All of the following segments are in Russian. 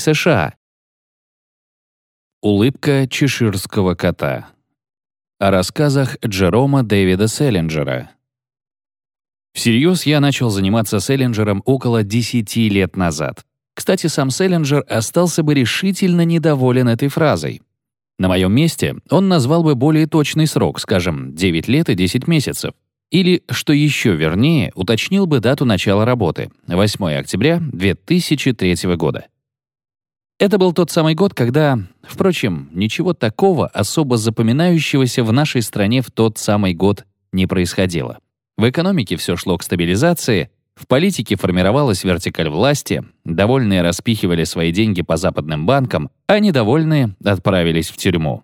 США. Улыбка чеширского кота. О рассказах Джерома Дэвида Селлинджера. Всерьез я начал заниматься Селлинджером около 10 лет назад. Кстати, сам Селлинджер остался бы решительно недоволен этой фразой. На моем месте он назвал бы более точный срок, скажем, 9 лет и 10 месяцев. Или, что еще вернее, уточнил бы дату начала работы — 8 октября 2003 года. Это был тот самый год, когда, впрочем, ничего такого особо запоминающегося в нашей стране в тот самый год не происходило. В экономике все шло к стабилизации, в политике формировалась вертикаль власти, довольные распихивали свои деньги по западным банкам, а недовольные отправились в тюрьму.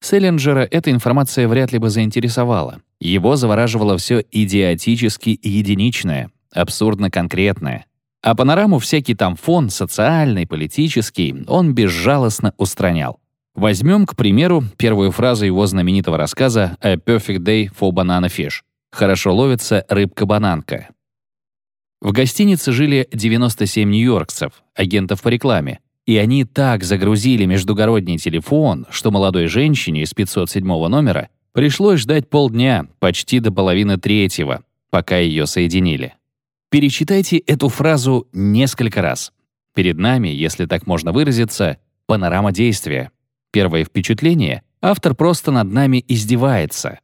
Селлинджера эта информация вряд ли бы заинтересовала. Его завораживало все идиотически единичное, абсурдно конкретное. А панораму всякий там фон, социальный, политический, он безжалостно устранял. Возьмем, к примеру, первую фразу его знаменитого рассказа «A perfect day for banana fish» — «Хорошо ловится рыбка-бананка». В гостинице жили 97 нью-йоркцев, агентов по рекламе, и они так загрузили междугородний телефон, что молодой женщине из 507 номера пришлось ждать полдня, почти до половины третьего, пока ее соединили. Перечитайте эту фразу несколько раз. Перед нами, если так можно выразиться, панорама действия. Первое впечатление — автор просто над нами издевается.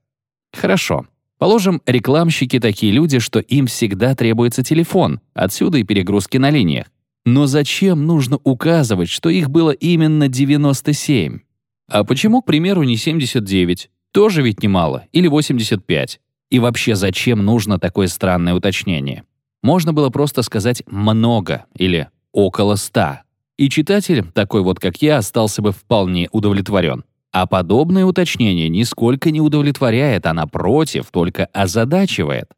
Хорошо. Положим, рекламщики такие люди, что им всегда требуется телефон, отсюда и перегрузки на линиях. Но зачем нужно указывать, что их было именно 97? А почему, к примеру, не 79? Тоже ведь немало. Или 85? И вообще, зачем нужно такое странное уточнение? Можно было просто сказать «много» или «около 100». И читатель, такой вот как я, остался бы вполне удовлетворен. А подобное уточнение нисколько не удовлетворяет, а напротив, только озадачивает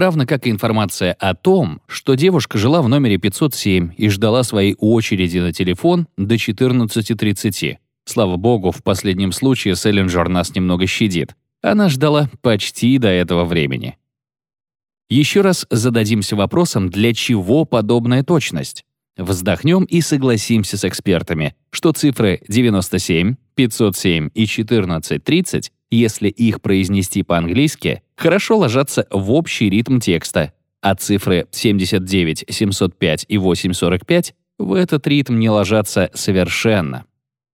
равно как и информация о том, что девушка жила в номере 507 и ждала своей очереди на телефон до 14.30. Слава богу, в последнем случае Селлинджер нас немного щадит. Она ждала почти до этого времени. Еще раз зададимся вопросом, для чего подобная точность? Вздохнем и согласимся с экспертами, что цифры 97, 507 и 1430 если их произнести по-английски, хорошо ложатся в общий ритм текста, а цифры 79, 705 и 845 в этот ритм не ложатся совершенно.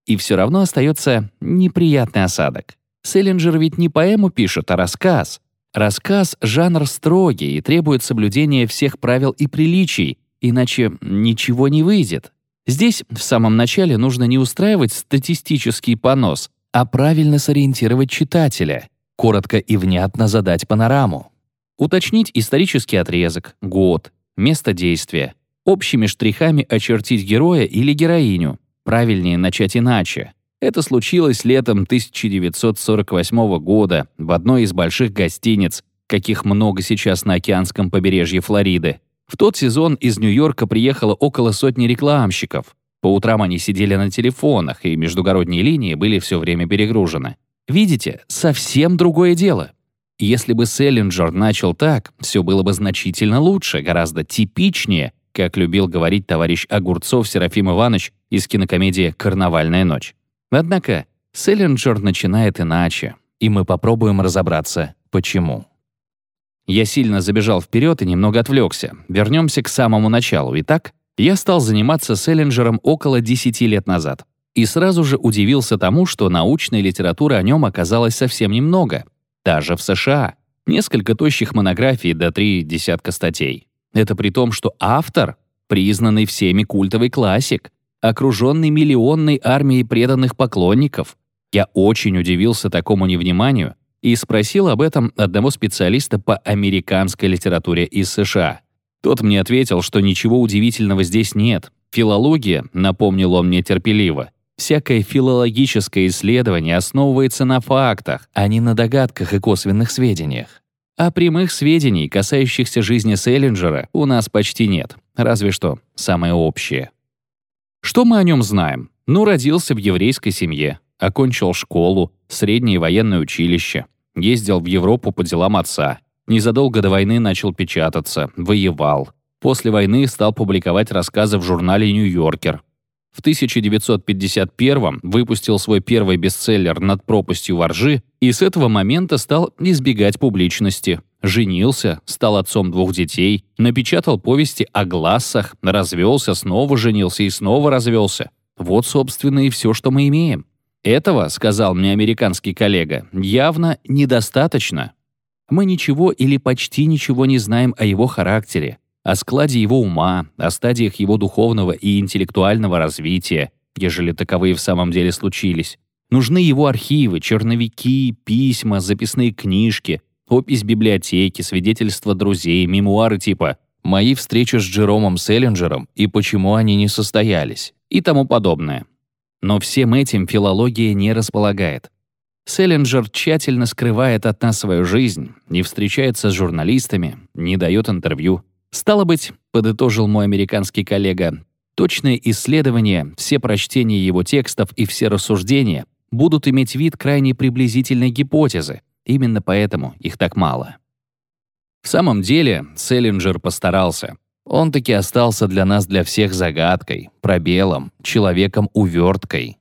И все равно остается неприятный осадок. Селлинджер ведь не поэму пишет, а рассказ. Рассказ — жанр строгий и требует соблюдения всех правил и приличий, иначе ничего не выйдет. Здесь в самом начале нужно не устраивать статистический понос, а правильно сориентировать читателя, коротко и внятно задать панораму. Уточнить исторический отрезок, год, место действия, общими штрихами очертить героя или героиню. Правильнее начать иначе. Это случилось летом 1948 года в одной из больших гостиниц, каких много сейчас на океанском побережье Флориды. В тот сезон из Нью-Йорка приехало около сотни рекламщиков. По утрам они сидели на телефонах, и междугородние линии были все время перегружены. Видите, совсем другое дело. Если бы Селлинджер начал так, все было бы значительно лучше, гораздо типичнее, как любил говорить товарищ Огурцов Серафим Иванович из кинокомедии «Карнавальная ночь». Однако Селлинджер начинает иначе, и мы попробуем разобраться, почему. Я сильно забежал вперед и немного отвлекся. Вернемся к самому началу. Итак, я стал заниматься Селлинджером около 10 лет назад. И сразу же удивился тому, что научной литературы о нем оказалось совсем немного. Даже в США. Несколько тощих монографий до три десятка статей. Это при том, что автор — признанный всеми культовый классик, окруженный миллионной армией преданных поклонников. Я очень удивился такому невниманию и спросил об этом одного специалиста по американской литературе из США — тот мне ответил, что ничего удивительного здесь нет. Филология, напомнил он мне терпеливо, всякое филологическое исследование основывается на фактах, а не на догадках и косвенных сведениях. А прямых сведений, касающихся жизни Селлинджера, у нас почти нет, разве что самое общее. Что мы о нем знаем? Ну, родился в еврейской семье, окончил школу, среднее военное училище, ездил в Европу по делам отца, Незадолго до войны начал печататься, воевал. После войны стал публиковать рассказы в журнале «Нью-Йоркер». В 1951 выпустил свой первый бестселлер «Над пропастью воржи» и с этого момента стал избегать публичности. Женился, стал отцом двух детей, напечатал повести о глассах, развелся, снова женился и снова развелся. Вот, собственно, и все, что мы имеем. Этого, сказал мне американский коллега, явно недостаточно. Мы ничего или почти ничего не знаем о его характере, о складе его ума, о стадиях его духовного и интеллектуального развития, ежели таковые в самом деле случились. Нужны его архивы, черновики, письма, записные книжки, опись библиотеки, свидетельства друзей, мемуары типа «Мои встречи с Джеромом Селлинджером и почему они не состоялись» и тому подобное. Но всем этим филология не располагает. Селлинджер тщательно скрывает от нас свою жизнь, не встречается с журналистами, не дает интервью. Стало быть, подытожил мой американский коллега, точные исследования, все прочтения его текстов и все рассуждения будут иметь вид крайне приблизительной гипотезы. Именно поэтому их так мало. В самом деле, Селлинджер постарался. Он таки остался для нас для всех загадкой, пробелом, человеком-уверткой.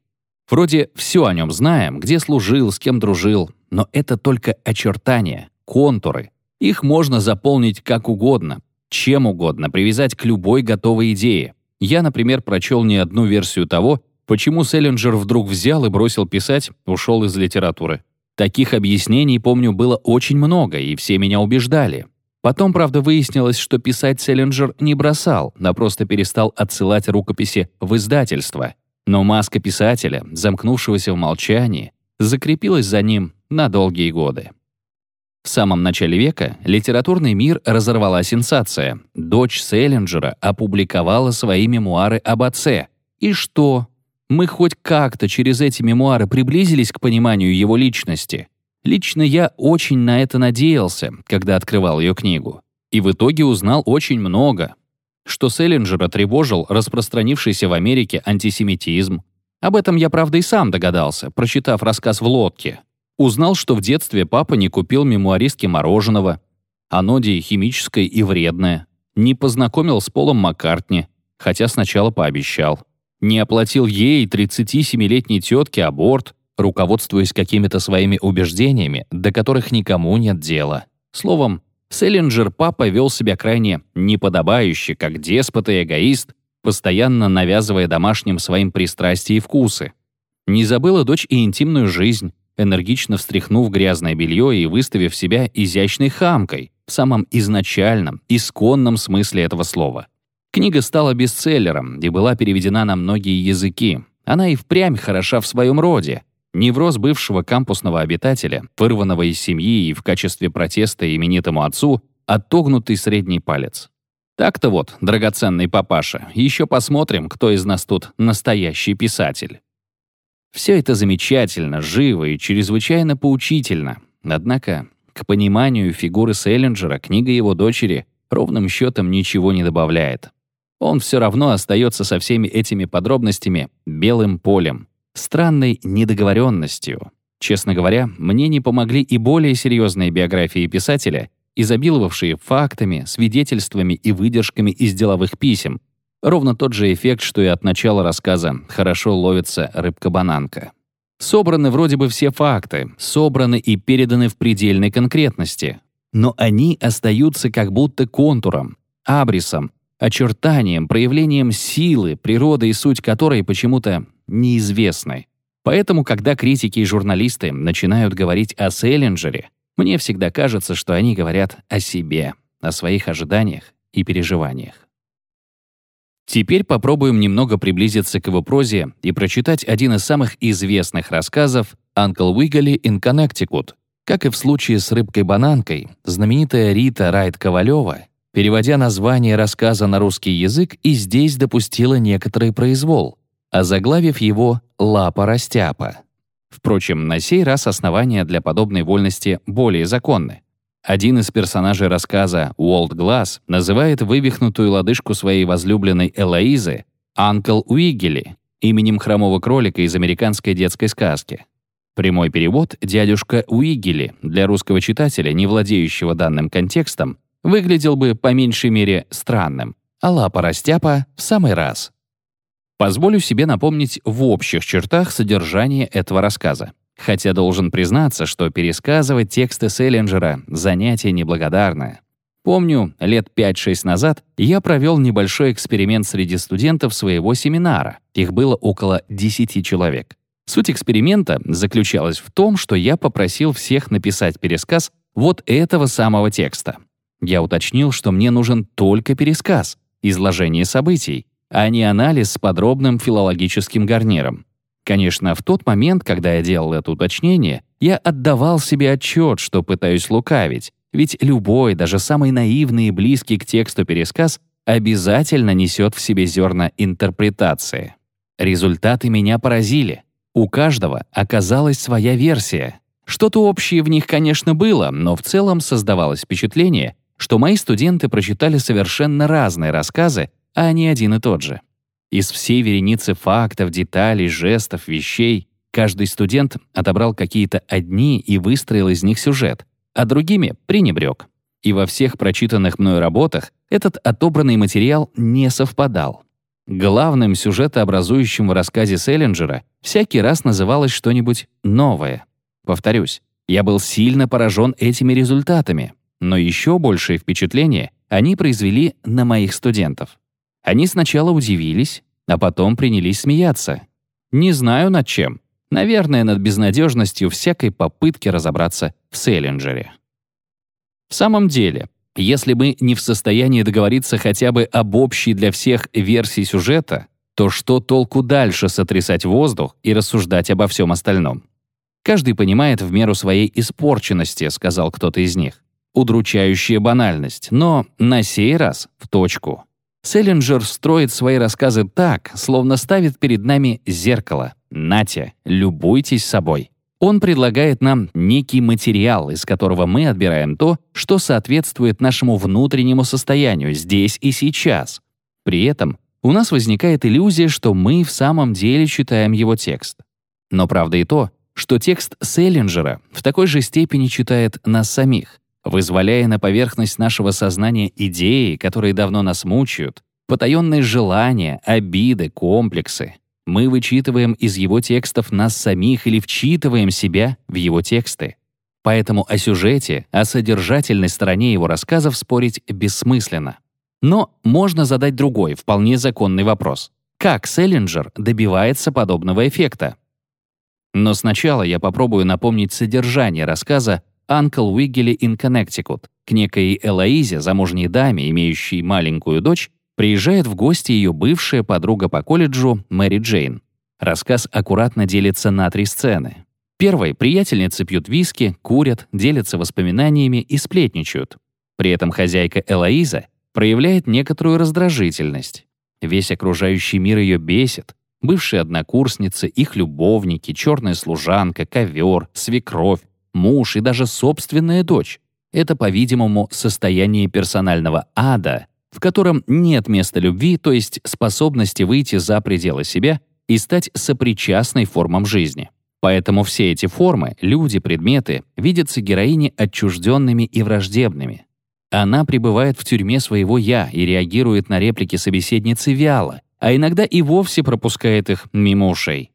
Вроде все о нем знаем, где служил, с кем дружил, но это только очертания, контуры. Их можно заполнить как угодно, чем угодно, привязать к любой готовой идее. Я, например, прочел не одну версию того, почему Селлинджер вдруг взял и бросил писать, ушел из литературы. Таких объяснений, помню, было очень много, и все меня убеждали. Потом, правда, выяснилось, что писать Селлинджер не бросал, а просто перестал отсылать рукописи в издательство. Но маска писателя, замкнувшегося в молчании, закрепилась за ним на долгие годы. В самом начале века литературный мир разорвала сенсация. Дочь Селлинджера опубликовала свои мемуары об отце. И что? Мы хоть как-то через эти мемуары приблизились к пониманию его личности. Лично я очень на это надеялся, когда открывал ее книгу. И в итоге узнал очень много. Что Селлинджера тревожил распространившийся в Америке антисемитизм. Об этом я, правда, и сам догадался, прочитав рассказ в лодке. Узнал, что в детстве папа не купил мемуаристки мороженого. Оно химическое и вредное. Не познакомил с Полом Маккартни, хотя сначала пообещал. Не оплатил ей, 37-летней тетке, аборт, руководствуясь какими-то своими убеждениями, до которых никому нет дела. Словом, Селлинджер папа вел себя крайне неподобающе, как деспот и эгоист, постоянно навязывая домашним своим пристрастия и вкусы. Не забыла дочь и интимную жизнь, энергично встряхнув грязное белье и выставив себя изящной хамкой в самом изначальном, исконном смысле этого слова. Книга стала бестселлером и была переведена на многие языки. Она и впрямь хороша в своем роде. Невроз бывшего кампусного обитателя, вырванного из семьи и в качестве протеста именитому отцу, оттогнутый средний палец. Так-то вот, драгоценный папаша, еще посмотрим, кто из нас тут настоящий писатель. Все это замечательно, живо и чрезвычайно поучительно. Однако, к пониманию фигуры Селлинджера книга его дочери ровным счетом ничего не добавляет он все равно остается со всеми этими подробностями белым полем, странной недоговоренностью. Честно говоря, мне не помогли и более серьезные биографии писателя, изобиловавшие фактами, свидетельствами и выдержками из деловых писем. Ровно тот же эффект, что и от начала рассказа «Хорошо ловится рыбка-бананка». Собраны вроде бы все факты, собраны и переданы в предельной конкретности. Но они остаются как будто контуром, абрисом, очертанием, проявлением силы, природа и суть которой почему-то неизвестны. Поэтому, когда критики и журналисты начинают говорить о Селлинджере, мне всегда кажется, что они говорят о себе, о своих ожиданиях и переживаниях. Теперь попробуем немного приблизиться к его прозе и прочитать один из самых известных рассказов «Uncle Wiggly in Connecticut». Как и в случае с рыбкой-бананкой, знаменитая Рита Райт-Ковалева переводя название рассказа на русский язык, и здесь допустила некоторый произвол, озаглавив его «Лапа-растяпа». Впрочем, на сей раз основания для подобной вольности более законны. Один из персонажей рассказа, Уолт Глаз, называет вывихнутую лодыжку своей возлюбленной Элоизы «Анкл Уигели», именем хромого кролика из американской детской сказки. Прямой перевод «дядюшка Уигели» для русского читателя, не владеющего данным контекстом, выглядел бы по меньшей мере странным, а лапа-растяпа в самый раз. Позволю себе напомнить в общих чертах содержание этого рассказа. Хотя должен признаться, что пересказывать тексты Селлинджера — занятие неблагодарное. Помню, лет 5-6 назад я провел небольшой эксперимент среди студентов своего семинара. Их было около 10 человек. Суть эксперимента заключалась в том, что я попросил всех написать пересказ вот этого самого текста. Я уточнил, что мне нужен только пересказ, изложение событий, а не анализ с подробным филологическим гарниром. Конечно, в тот момент, когда я делал это уточнение, я отдавал себе отчет, что пытаюсь лукавить, ведь любой, даже самый наивный и близкий к тексту пересказ обязательно несет в себе зерна интерпретации. Результаты меня поразили. У каждого оказалась своя версия. Что-то общее в них, конечно, было, но в целом создавалось впечатление, что мои студенты прочитали совершенно разные рассказы, а не один и тот же. Из всей вереницы фактов, деталей, жестов, вещей каждый студент отобрал какие-то одни и выстроил из них сюжет, а другими пренебрег. И во всех прочитанных мной работах этот отобранный материал не совпадал. Главным сюжетообразующим в рассказе Селлинджера всякий раз называлось что-нибудь новое. Повторюсь, я был сильно поражен этими результатами, но еще большее впечатление они произвели на моих студентов. Они сначала удивились, а потом принялись смеяться. Не знаю над чем. Наверное, над безнадежностью всякой попытки разобраться в Селлинджере. В самом деле, если мы не в состоянии договориться хотя бы об общей для всех версии сюжета, то что толку дальше сотрясать воздух и рассуждать обо всем остальном? Каждый понимает в меру своей испорченности, сказал кто-то из них. Удручающая банальность, но на сей раз в точку. Селлинджер строит свои рассказы так, словно ставит перед нами зеркало. Натя, любуйтесь собой. Он предлагает нам некий материал, из которого мы отбираем то, что соответствует нашему внутреннему состоянию здесь и сейчас. При этом у нас возникает иллюзия, что мы в самом деле читаем его текст. Но правда и то, что текст Селлинджера в такой же степени читает нас самих вызволяя на поверхность нашего сознания идеи, которые давно нас мучают, потаенные желания, обиды, комплексы. Мы вычитываем из его текстов нас самих или вчитываем себя в его тексты. Поэтому о сюжете, о содержательной стороне его рассказов спорить бессмысленно. Но можно задать другой, вполне законный вопрос. Как Селлинджер добивается подобного эффекта? Но сначала я попробую напомнить содержание рассказа Uncle Wiggily in Connecticut. К некой Элоизе, замужней даме, имеющей маленькую дочь, приезжает в гости ее бывшая подруга по колледжу Мэри Джейн. Рассказ аккуратно делится на три сцены. Первой приятельницы пьют виски, курят, делятся воспоминаниями и сплетничают. При этом хозяйка Элоиза проявляет некоторую раздражительность. Весь окружающий мир ее бесит. Бывшие однокурсницы, их любовники, черная служанка, ковер, свекровь, муж и даже собственная дочь. Это, по-видимому, состояние персонального ада, в котором нет места любви, то есть способности выйти за пределы себя и стать сопричастной формам жизни. Поэтому все эти формы, люди, предметы, видятся героине отчужденными и враждебными. Она пребывает в тюрьме своего «я» и реагирует на реплики собеседницы вяло, а иногда и вовсе пропускает их мимо ушей.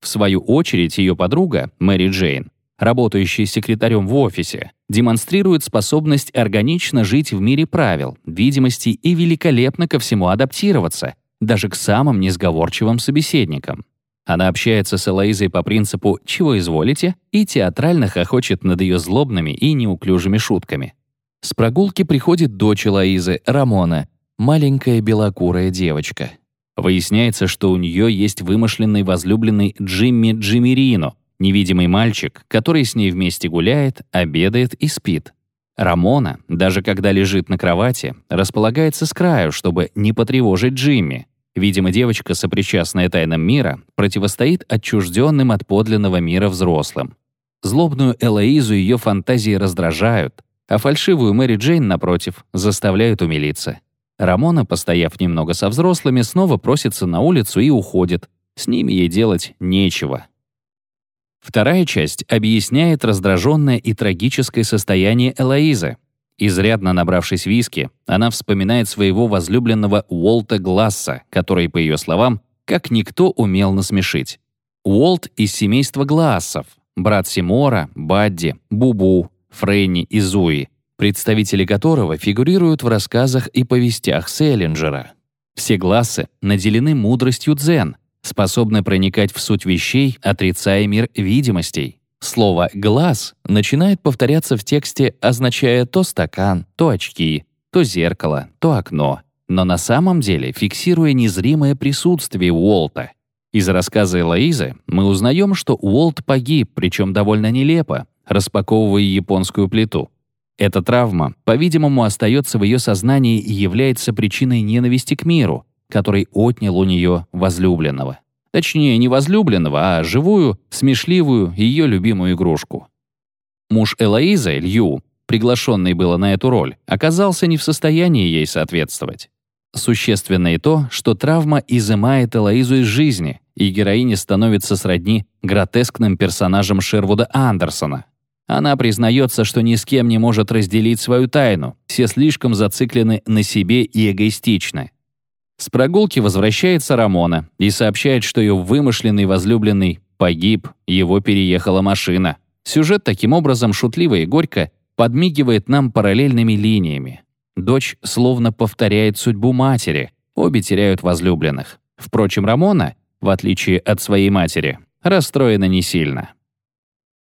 В свою очередь ее подруга, Мэри Джейн, работающий секретарем в офисе, демонстрирует способность органично жить в мире правил, видимости и великолепно ко всему адаптироваться, даже к самым несговорчивым собеседникам. Она общается с Элоизой по принципу «чего изволите» и театрально хохочет над ее злобными и неуклюжими шутками. С прогулки приходит дочь Элоизы, Рамона, маленькая белокурая девочка. Выясняется, что у нее есть вымышленный возлюбленный Джимми Джиммерино, Невидимый мальчик, который с ней вместе гуляет, обедает и спит. Рамона, даже когда лежит на кровати, располагается с краю, чтобы не потревожить Джимми. Видимо, девочка, сопричастная тайнам мира, противостоит отчужденным от подлинного мира взрослым. Злобную Элоизу ее фантазии раздражают, а фальшивую Мэри Джейн, напротив, заставляют умилиться. Рамона, постояв немного со взрослыми, снова просится на улицу и уходит. С ними ей делать нечего. Вторая часть объясняет раздраженное и трагическое состояние Элоизы. Изрядно набравшись виски, она вспоминает своего возлюбленного Уолта Гласса, который, по ее словам, как никто умел насмешить. Уолт из семейства Глаассов, брат Симора, Бадди, Бубу, Фрейни и Зуи, представители которого фигурируют в рассказах и повестях Селлинджера. Все глассы наделены мудростью дзен, способны проникать в суть вещей, отрицая мир видимостей. Слово «глаз» начинает повторяться в тексте, означая то стакан, то очки, то зеркало, то окно, но на самом деле фиксируя незримое присутствие Уолта. Из рассказа Элоизы мы узнаем, что Уолт погиб, причем довольно нелепо, распаковывая японскую плиту. Эта травма, по-видимому, остается в ее сознании и является причиной ненависти к миру, который отнял у нее возлюбленного. Точнее, не возлюбленного, а живую, смешливую, ее любимую игрушку. Муж Элоизы, Лью, приглашенный было на эту роль, оказался не в состоянии ей соответствовать. Существенно и то, что травма изымает Элоизу из жизни, и героиня становится сродни гротескным персонажам Шервуда Андерсона. Она признается, что ни с кем не может разделить свою тайну, все слишком зациклены на себе и эгоистичны. С прогулки возвращается Рамона и сообщает, что ее вымышленный возлюбленный погиб, его переехала машина. Сюжет таким образом шутливо и горько подмигивает нам параллельными линиями. Дочь словно повторяет судьбу матери, обе теряют возлюбленных. Впрочем, Рамона, в отличие от своей матери, расстроена не сильно.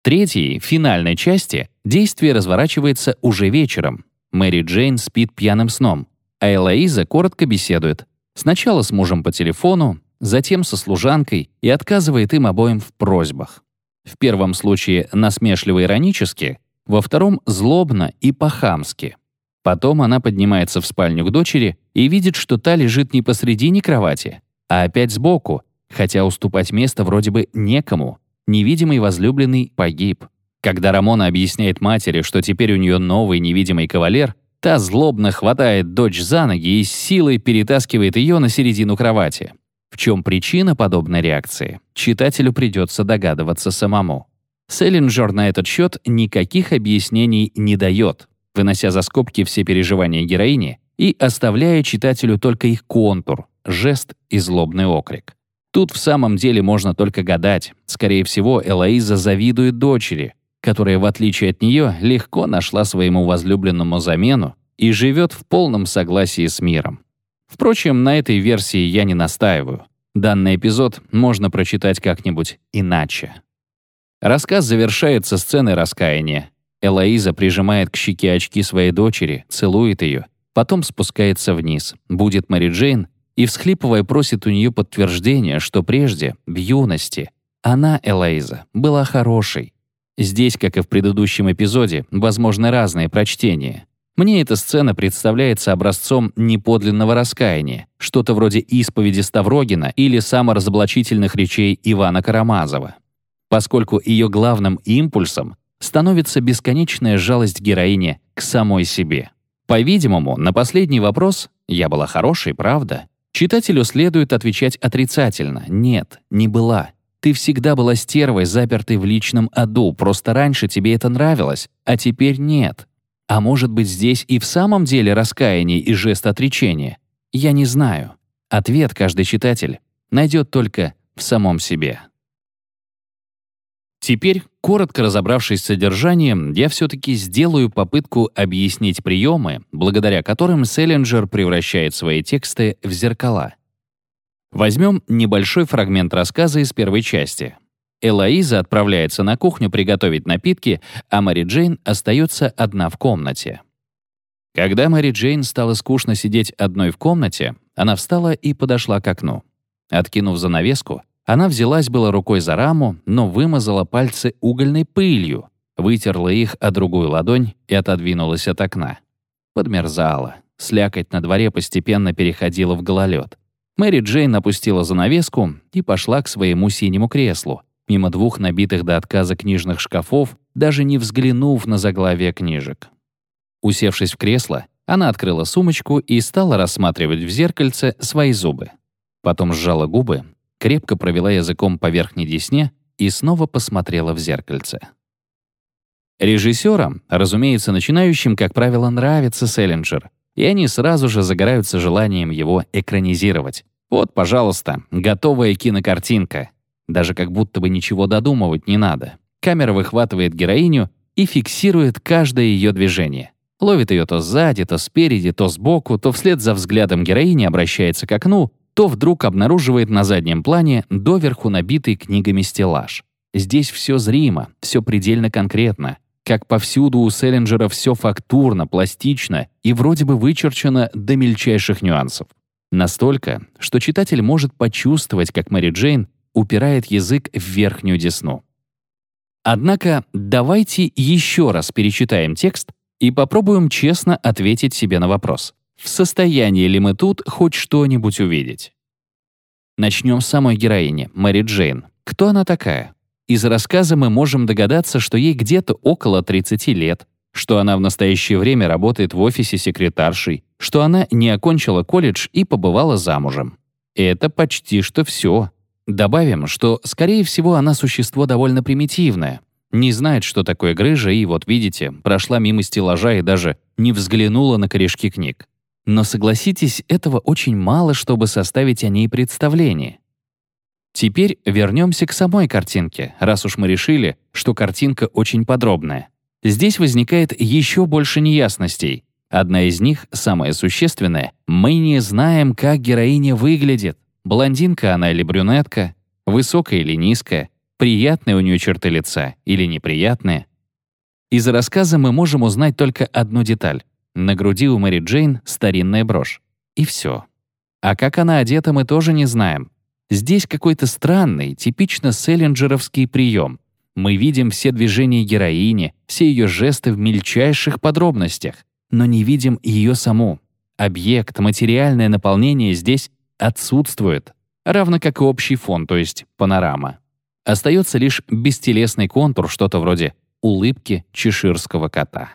Третьей, финальной части, действие разворачивается уже вечером. Мэри Джейн спит пьяным сном, а Элоиза коротко беседует, Сначала с мужем по телефону, затем со служанкой и отказывает им обоим в просьбах. В первом случае насмешливо-иронически, во втором — злобно и по-хамски. Потом она поднимается в спальню к дочери и видит, что та лежит не посредине кровати, а опять сбоку, хотя уступать место вроде бы некому. Невидимый возлюбленный погиб. Когда Рамона объясняет матери, что теперь у нее новый невидимый кавалер, Та злобно хватает дочь за ноги и с силой перетаскивает ее на середину кровати. В чем причина подобной реакции, читателю придется догадываться самому. Селлинджер на этот счет никаких объяснений не дает, вынося за скобки все переживания героини и оставляя читателю только их контур, жест и злобный окрик. Тут в самом деле можно только гадать. Скорее всего, Элоиза завидует дочери, которая, в отличие от нее, легко нашла своему возлюбленному замену и живет в полном согласии с миром. Впрочем, на этой версии я не настаиваю. Данный эпизод можно прочитать как-нибудь иначе. Рассказ завершается сценой раскаяния. Элоиза прижимает к щеке очки своей дочери, целует ее, потом спускается вниз, будет Мэри Джейн и, всхлипывая, просит у нее подтверждения, что прежде, в юности, она, Элоиза, была хорошей, Здесь, как и в предыдущем эпизоде, возможны разные прочтения. Мне эта сцена представляется образцом неподлинного раскаяния, что-то вроде исповеди Ставрогина или саморазоблачительных речей Ивана Карамазова. Поскольку ее главным импульсом становится бесконечная жалость героини к самой себе. По-видимому, на последний вопрос «я была хорошей, правда?» читателю следует отвечать отрицательно «нет, не была». Ты всегда была стервой, запертой в личном аду, просто раньше тебе это нравилось, а теперь нет. А может быть, здесь и в самом деле раскаяние и жест отречения? Я не знаю. Ответ каждый читатель найдет только в самом себе. Теперь, коротко разобравшись с содержанием, я все-таки сделаю попытку объяснить приемы, благодаря которым Селлинджер превращает свои тексты в зеркала. Возьмем небольшой фрагмент рассказа из первой части. Элоиза отправляется на кухню приготовить напитки, а Мэри Джейн остается одна в комнате. Когда Мэри Джейн стало скучно сидеть одной в комнате, она встала и подошла к окну. Откинув занавеску, она взялась было рукой за раму, но вымазала пальцы угольной пылью, вытерла их о другую ладонь и отодвинулась от окна. Подмерзала. Слякоть на дворе постепенно переходила в гололед. Мэри Джейн опустила занавеску и пошла к своему синему креслу, мимо двух набитых до отказа книжных шкафов, даже не взглянув на заглавие книжек. Усевшись в кресло, она открыла сумочку и стала рассматривать в зеркальце свои зубы. Потом сжала губы, крепко провела языком по верхней десне и снова посмотрела в зеркальце. Режиссерам, разумеется, начинающим, как правило, нравится Селлинджер, и они сразу же загораются желанием его экранизировать. Вот, пожалуйста, готовая кинокартинка. Даже как будто бы ничего додумывать не надо. Камера выхватывает героиню и фиксирует каждое ее движение. Ловит ее то сзади, то спереди, то сбоку, то вслед за взглядом героини обращается к окну, то вдруг обнаруживает на заднем плане доверху набитый книгами стеллаж. Здесь все зримо, все предельно конкретно. Как повсюду у Селлинджера все фактурно, пластично и вроде бы вычерчено до мельчайших нюансов. Настолько, что читатель может почувствовать, как Мэри Джейн упирает язык в верхнюю десну. Однако давайте еще раз перечитаем текст и попробуем честно ответить себе на вопрос. В состоянии ли мы тут хоть что-нибудь увидеть? Начнем с самой героини, Мэри Джейн. Кто она такая? Из рассказа мы можем догадаться, что ей где-то около 30 лет, что она в настоящее время работает в офисе секретаршей, что она не окончила колледж и побывала замужем. Это почти что все. Добавим, что, скорее всего, она существо довольно примитивное, не знает, что такое грыжа, и вот видите, прошла мимо стеллажа и даже не взглянула на корешки книг. Но согласитесь, этого очень мало, чтобы составить о ней представление. Теперь вернемся к самой картинке, раз уж мы решили, что картинка очень подробная. Здесь возникает еще больше неясностей. Одна из них, самая существенная, мы не знаем, как героиня выглядит. Блондинка она или брюнетка, высокая или низкая, приятные у нее черты лица или неприятные. Из рассказа мы можем узнать только одну деталь. На груди у Мэри Джейн старинная брошь. И все. А как она одета, мы тоже не знаем. Здесь какой-то странный, типично селлинджеровский прием. Мы видим все движения героини, все ее жесты в мельчайших подробностях, но не видим ее саму. Объект, материальное наполнение здесь отсутствует, равно как и общий фон, то есть панорама. Остается лишь бестелесный контур, что-то вроде улыбки чеширского кота.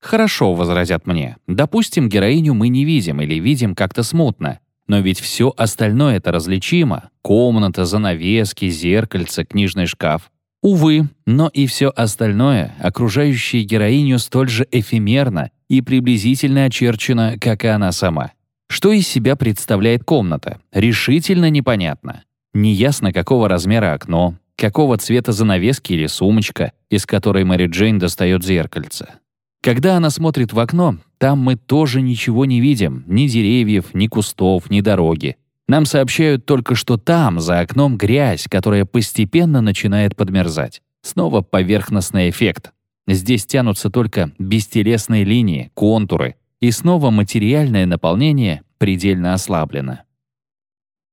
«Хорошо», — возразят мне, — «допустим, героиню мы не видим или видим как-то смутно, но ведь все остальное это различимо — комната, занавески, зеркальце, книжный шкаф. Увы, но и все остальное, окружающее героиню столь же эфемерно и приблизительно очерчено, как и она сама. Что из себя представляет комната, решительно непонятно. Неясно, какого размера окно, какого цвета занавески или сумочка, из которой Мэри Джейн достает зеркальце. Когда она смотрит в окно, там мы тоже ничего не видим, ни деревьев, ни кустов, ни дороги. Нам сообщают только, что там, за окном, грязь, которая постепенно начинает подмерзать. Снова поверхностный эффект. Здесь тянутся только бестелесные линии, контуры, и снова материальное наполнение предельно ослаблено.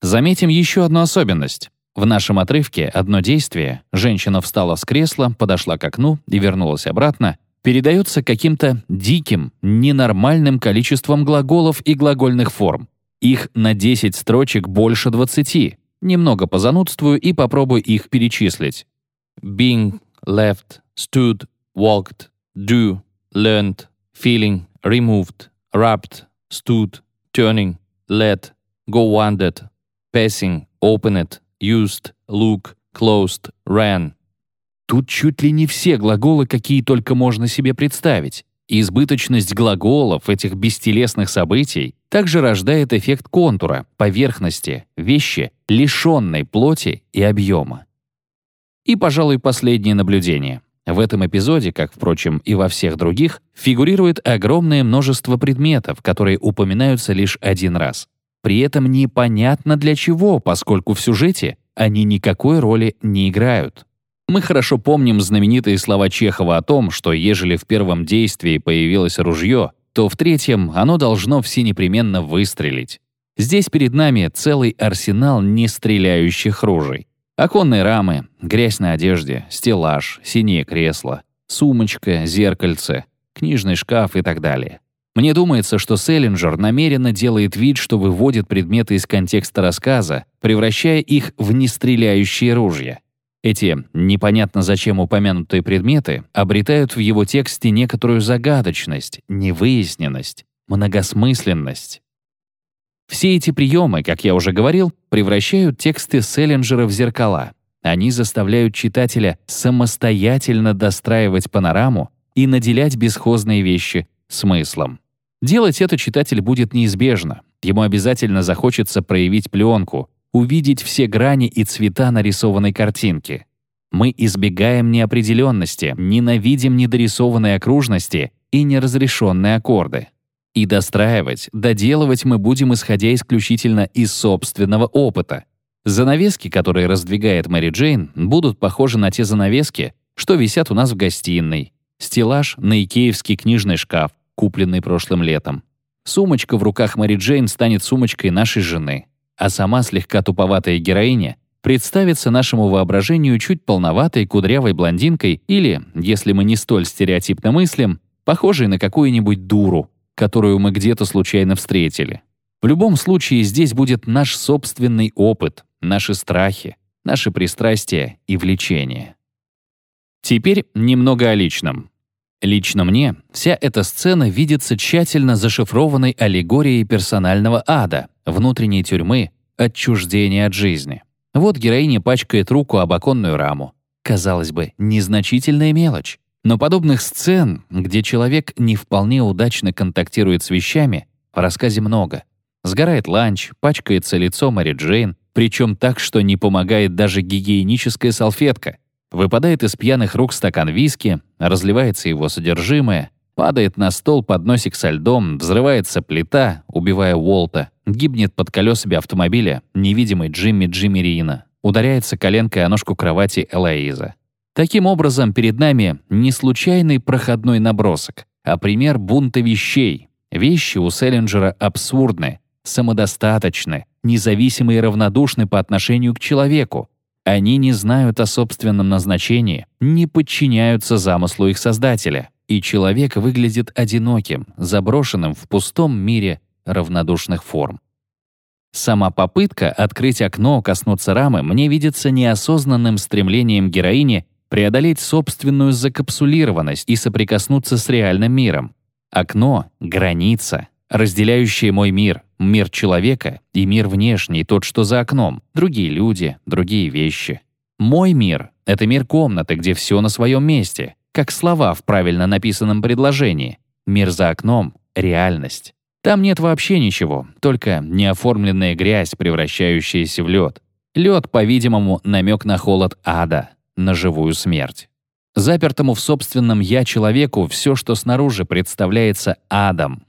Заметим еще одну особенность. В нашем отрывке одно действие — женщина встала с кресла, подошла к окну и вернулась обратно — передается каким-то диким, ненормальным количеством глаголов и глагольных форм. Их на 10 строчек больше 20. Немного позанудствую и попробую их перечислить. Being, left, stood, walked, do, learned, feeling, removed, wrapped, stood, turning, led, go wandered, passing, opened, used, look, closed, ran. Тут чуть ли не все глаголы, какие только можно себе представить. избыточность глаголов этих бестелесных событий также рождает эффект контура, поверхности, вещи, лишенной плоти и объема. И, пожалуй, последнее наблюдение. В этом эпизоде, как, впрочем, и во всех других, фигурирует огромное множество предметов, которые упоминаются лишь один раз. При этом непонятно для чего, поскольку в сюжете они никакой роли не играют. Мы хорошо помним знаменитые слова Чехова о том, что ежели в первом действии появилось ружье, то в третьем оно должно все непременно выстрелить. Здесь перед нами целый арсенал нестреляющих ружей. Оконные рамы, грязь на одежде, стеллаж, синее кресло, сумочка, зеркальце, книжный шкаф и так далее. Мне думается, что Селлинджер намеренно делает вид, что выводит предметы из контекста рассказа, превращая их в нестреляющие ружья. Эти непонятно зачем упомянутые предметы обретают в его тексте некоторую загадочность, невыясненность, многосмысленность. Все эти приемы, как я уже говорил, превращают тексты Селлинджера в зеркала. Они заставляют читателя самостоятельно достраивать панораму и наделять бесхозные вещи смыслом. Делать это читатель будет неизбежно. Ему обязательно захочется проявить пленку, увидеть все грани и цвета нарисованной картинки. Мы избегаем неопределенности, ненавидим недорисованные окружности и неразрешенные аккорды. И достраивать, доделывать мы будем исходя исключительно из собственного опыта. Занавески, которые раздвигает Мэри Джейн, будут похожи на те занавески, что висят у нас в гостиной. Стеллаж на икеевский книжный шкаф, купленный прошлым летом. Сумочка в руках Мэри Джейн станет сумочкой нашей жены, а сама слегка туповатая героиня представится нашему воображению чуть полноватой кудрявой блондинкой или, если мы не столь стереотипно мыслим, похожей на какую-нибудь дуру, которую мы где-то случайно встретили. В любом случае здесь будет наш собственный опыт, наши страхи, наши пристрастия и влечения. Теперь немного о личном. Лично мне вся эта сцена видится тщательно зашифрованной аллегорией персонального ада, внутренней тюрьмы, отчуждения от жизни. Вот героиня пачкает руку об оконную раму. Казалось бы, незначительная мелочь. Но подобных сцен, где человек не вполне удачно контактирует с вещами, в рассказе много. Сгорает ланч, пачкается лицо Мэри Джейн, причем так, что не помогает даже гигиеническая салфетка. Выпадает из пьяных рук стакан виски, разливается его содержимое, падает на стол подносик со льдом, взрывается плита, убивая Уолта, гибнет под колесами автомобиля невидимый Джимми Джимми Рина, ударяется коленкой о ножку кровати Элоиза. Таким образом, перед нами не случайный проходной набросок, а пример бунта вещей. Вещи у Селлинджера абсурдны, самодостаточны, независимы и равнодушны по отношению к человеку. Они не знают о собственном назначении, не подчиняются замыслу их создателя, и человек выглядит одиноким, заброшенным в пустом мире равнодушных форм. Сама попытка открыть окно, коснуться рамы, мне видится неосознанным стремлением героини преодолеть собственную закапсулированность и соприкоснуться с реальным миром. Окно — граница, разделяющая мой мир, мир человека и мир внешний, тот, что за окном, другие люди, другие вещи. Мой мир — это мир комнаты, где все на своем месте, как слова в правильно написанном предложении. Мир за окном — реальность. Там нет вообще ничего, только неоформленная грязь, превращающаяся в лед. Лед, по-видимому, намек на холод ада на живую смерть. Запертому в собственном «я» человеку все, что снаружи, представляется адом.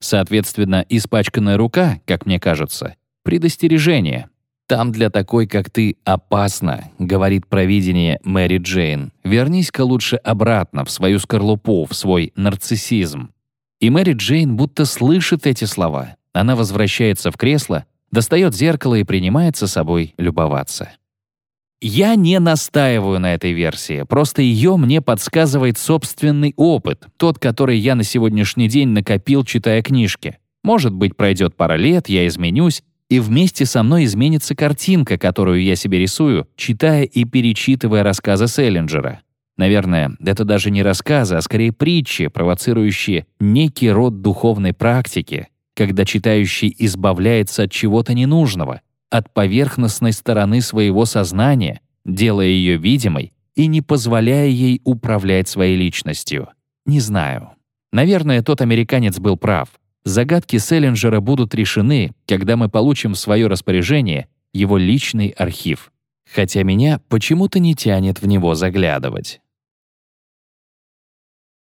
Соответственно, испачканная рука, как мне кажется, предостережение. «Там для такой, как ты, опасно», — говорит провидение Мэри Джейн. «Вернись-ка лучше обратно в свою скорлупу, в свой нарциссизм». И Мэри Джейн будто слышит эти слова. Она возвращается в кресло, достает зеркало и принимается собой любоваться. Я не настаиваю на этой версии, просто ее мне подсказывает собственный опыт, тот, который я на сегодняшний день накопил, читая книжки. Может быть, пройдет пара лет, я изменюсь, и вместе со мной изменится картинка, которую я себе рисую, читая и перечитывая рассказы Селлинджера. Наверное, это даже не рассказы, а скорее притчи, провоцирующие некий род духовной практики, когда читающий избавляется от чего-то ненужного — от поверхностной стороны своего сознания, делая ее видимой и не позволяя ей управлять своей личностью. Не знаю. Наверное, тот американец был прав. Загадки Селлинджера будут решены, когда мы получим в свое распоряжение его личный архив. Хотя меня почему-то не тянет в него заглядывать.